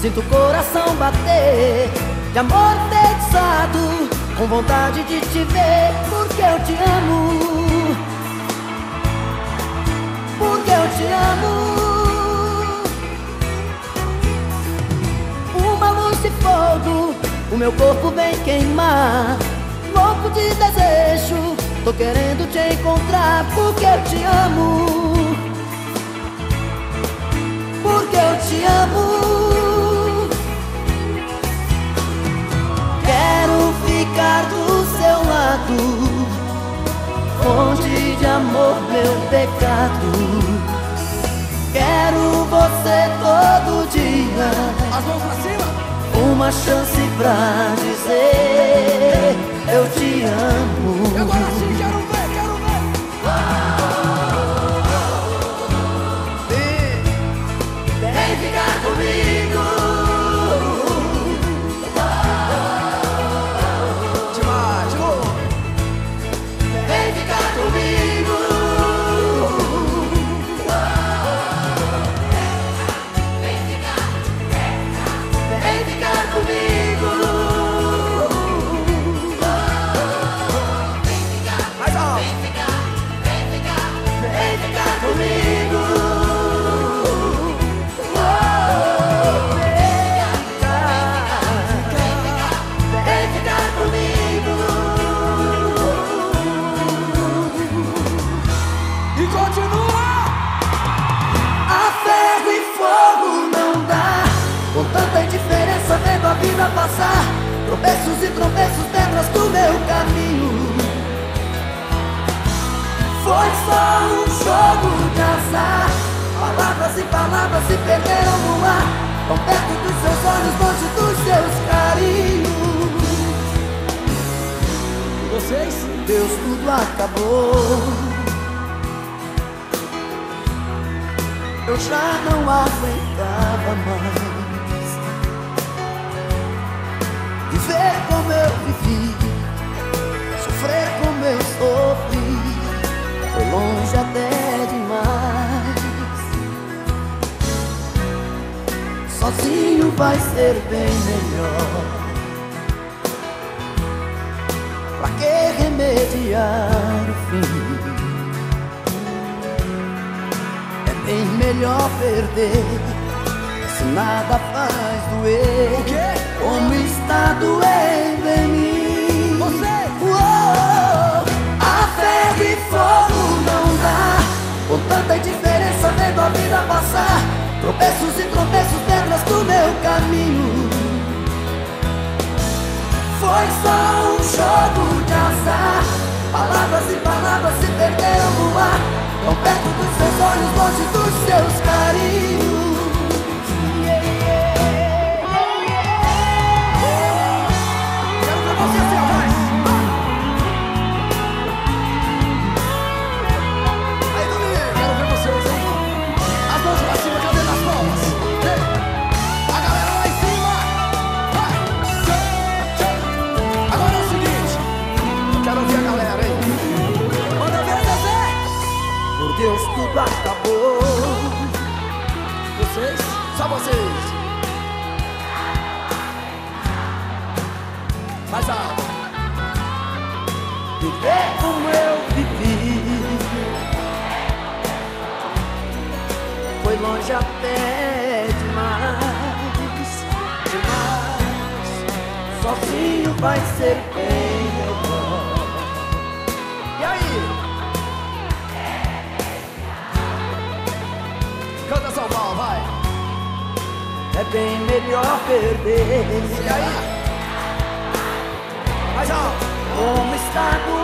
Sinto o coração bater De amor enfeitiçado Com vontade de te ver Porque eu te amo. Porque eu te amo. Uma luz de fogo O meu corpo vem queimar. Louco de desejo Tô querendo te encontrar Porque eu te amo. Porque eu te amo meu pecado. Quero você todo dia. As mãos pra cima. Uma chance pra dizer Eu te amo passar Tropeços e tropeços, pedras do meu caminho. Foi só um jogo de azar. Palavras e palavras se perderam no ar. Tão perto dos seus olhos, longe dos seus carinhos. Vocês? Deus, tudo acabou. Eu já não aguentava mais eu vivi, sofrer como eu sofri, foi longe até demais. Sozinho vai ser bem melhor. Pra que remediar o fim? É bem melhor perder se nada faz doer? Como está doendo em mim? Você. Uou, A ferro e fogo não dá. Com tanta indiferença vendo a vida passar. Tropeços e tropeços, pedras do meu caminho. Foi só um jogo de azar. Palavras e palavras se perderam no ar. Tão perto dos seus olhos, longe dos seus carinhos Tudo acabou. Vocês? Só vocês. Mais alto. Viver como eu vivi. Foi longe até demais. Demais. Sozinho vai ser bem É bem melhor perder. E aí? Mais alto. Como está doendo